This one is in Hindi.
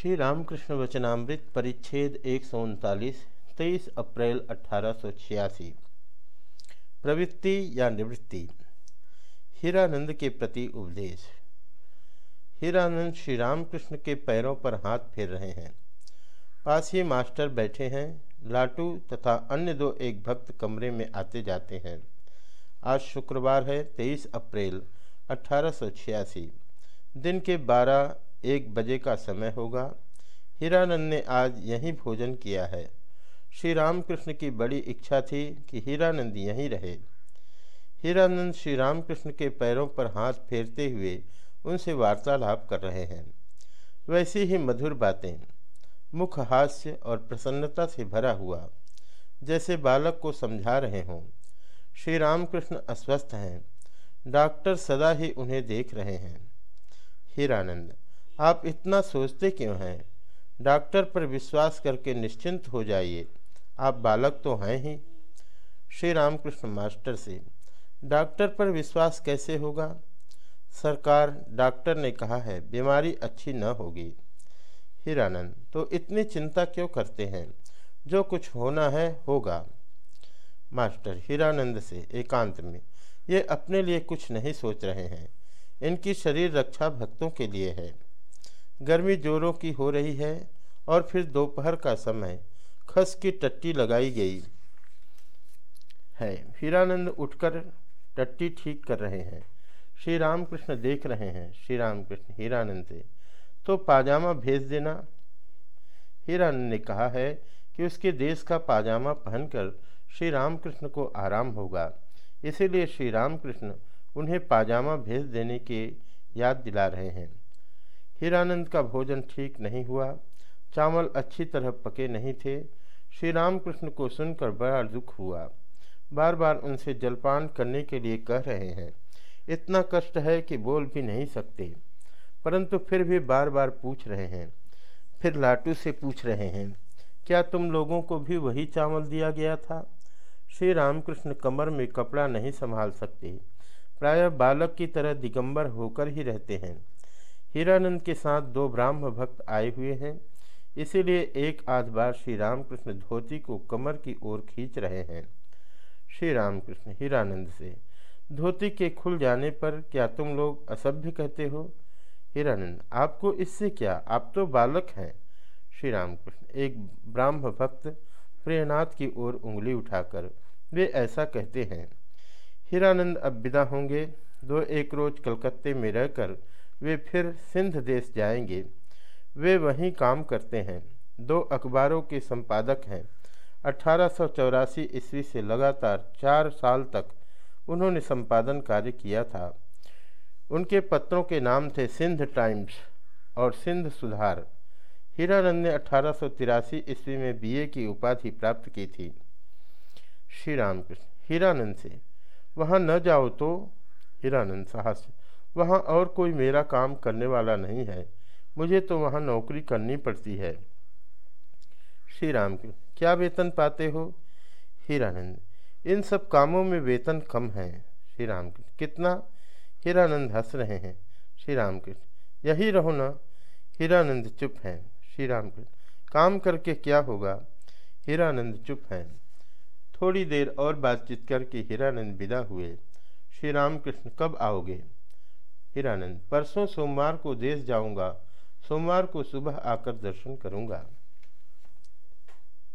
श्री रामकृष्ण वचनामृत परिच्छेद एक सौ उनतालीस, तेईस अप्रैल अठारह प्रवृत्ति या निवृत्ति। हीरानंद के प्रति उपदेश। हीरानंद श्री रामकृष्ण के पैरों पर हाथ फेर रहे हैं। पास ही मास्टर बैठे हैं। लाटू तथा अन्य दो एक भक्त कमरे में आते जाते हैं। आज शुक्रवार है, तेईस अप्रैल अठारह सौ छियासी। दिन के बारह एक बजे का समय होगा। हीरानंद ने आज यहीं भोजन किया है। श्री रामकृष्ण की बड़ी इच्छा थी कि हीरानंद यहीं रहे। हीरानंद श्री रामकृष्ण के पैरों पर हाथ फेरते हुए उनसे वार्तालाप कर रहे हैं। वैसी ही मधुर बातें, मुख हास्य और प्रसन्नता से भरा हुआ, जैसे बालक को समझा रहे हों। श्री रामकृष्ण अस्वस्थ हैं। डॉक्टर सदा ही उन्हें देख रहे हैं। हीरानंद आप इतना सोचते क्यों हैं? डॉक्टर पर विश्वास करके निश्चिंत हो जाइए। आप बालक तो हैं ही। श्री रामकृष्ण मास्टर से, डॉक्टर पर विश्वास कैसे होगा? सरकार, डॉक्टर ने कहा है, बीमारी अच्छी न होगी। हीरानंद तो इतनी चिंता क्यों करते हैं? जो कुछ होना है, होगा। मास्टर हीरानंद से एकांत में, ये अपने लिए कुछ नहीं सोच रहे हैं। इनकी शरीर रक्षा भक्तों के लिए है। गर्मी जोरों की हो रही है और फिर दोपहर का समय। खस की टट्टी लगाई गई। है। हीरानंद उठकर टट्टी ठीक कर रहे हैं। श्री रामकृष्ण देख रहे हैं। श्री रामकृष्ण हीरानंद से तो पाजामा भेज देना। हीरानंद ने कहा है कि उसके देश का पाजामा पहनकर श्री रामकृष्ण को आराम होगा। इसीलिए श्री रामकृष्ण उन्हें पाजामा भेज देने के याद दिला रहे हैं। हीरानंद का भोजन ठीक नहीं हुआ। चावल अच्छी तरह पके नहीं थे। श्री रामकृष्ण को सुनकर बड़ा दुख हुआ। बार बार उनसे जलपान करने के लिए कह रहे हैं। इतना कष्ट है कि बोल भी नहीं सकते। परंतु फिर भी बार बार पूछ रहे हैं। फिर लाटू से पूछ रहे हैं, क्या तुम लोगों को भी वही चावल दिया गया था? श्री रामकृष्ण कमर में कपड़ा नहीं संभाल सकते। प्रायः बालक की तरह दिगंबर होकर ही रहते हैं। हीरानंद के साथ दो ब्राह्म भक्त आए हुए हैं। इसीलिए एक आध बार श्री रामकृष्ण धोती को कमर की ओर खींच रहे हैं। श्री रामकृष्ण हीरानंद से, धोती के खुल जाने पर क्या तुम लोग असभ्य कहते हो? हीरानंद, आपको इससे क्या? आप तो बालक हैं। श्री रामकृष्ण एक ब्राह्म भक्त प्रियनाथ की ओर उंगली उठाकर, वे ऐसा कहते हैं। हीरानंद अब विदा होंगे। दो एक रोज कलकत्ते में रहकर वे फिर सिंध देश जाएँगे। वे वहीं काम करते हैं। दो अखबारों के संपादक हैं। अठारह ईस्वी से लगातार चार साल तक उन्होंने संपादन कार्य किया था। उनके पत्रों के नाम थे सिंध टाइम्स और सिंध सुधार। हीरानंद ने अठारह ईस्वी में बीए की उपाधि प्राप्त की थी। श्री रामकृष्ण हीरानंद से, वहाँ न जाओ तो हीरानंद साहस वहाँ और कोई मेरा काम करने वाला नहीं है। मुझे तो वहाँ नौकरी करनी पड़ती है। श्री राम क्या वेतन पाते हो? हीरानंद, इन सब कामों में वेतन कम है। श्री राम कितना? हीरानंद हंस रहे हैं। श्री राम यही रहो ना। हीरानंद चुप हैं। श्री राम काम करके क्या होगा? हीरानंद चुप हैं। थोड़ी देर और बातचीत करके हीरानंद विदा हुए। श्री रामकृष्ण कब आओगे? हिरानंद परसों सोमवार को देश जाऊँगा सोमवार को सुबह आकर दर्शन करूँगा।